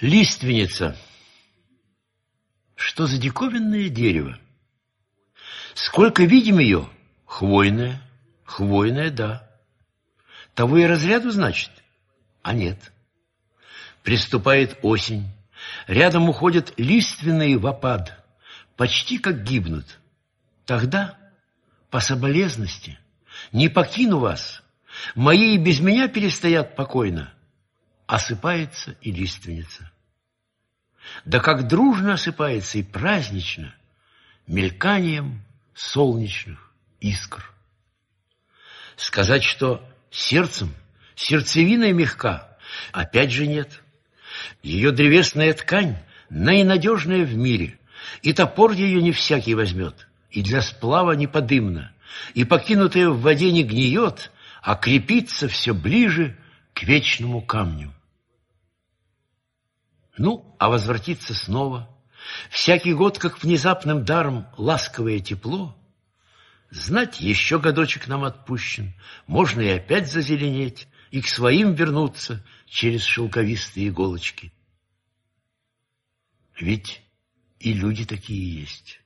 Лиственница. Что за диковинное дерево? Сколько видим ее? Хвойное. Хвойное, да. Того и разряду, значит? А нет. Приступает осень. Рядом уходят лиственные в опад. Почти как гибнут. Тогда, по соболезности, не покину вас. Мои и без меня перестоят покойно осыпается и лиственница. Да как дружно осыпается и празднично, мельканием солнечных искр. Сказать, что сердцем, сердцевиной мягка, опять же нет. Ее древесная ткань наинадежная в мире, и топор ее не всякий возьмет, и для сплава неподымно, и покинутая в воде не гниет, а крепится все ближе к вечному камню. Ну, а возвратиться снова, всякий год, как внезапным даром, ласковое тепло, знать, еще годочек нам отпущен, можно и опять зазеленеть, и к своим вернуться через шелковистые иголочки. Ведь и люди такие есть.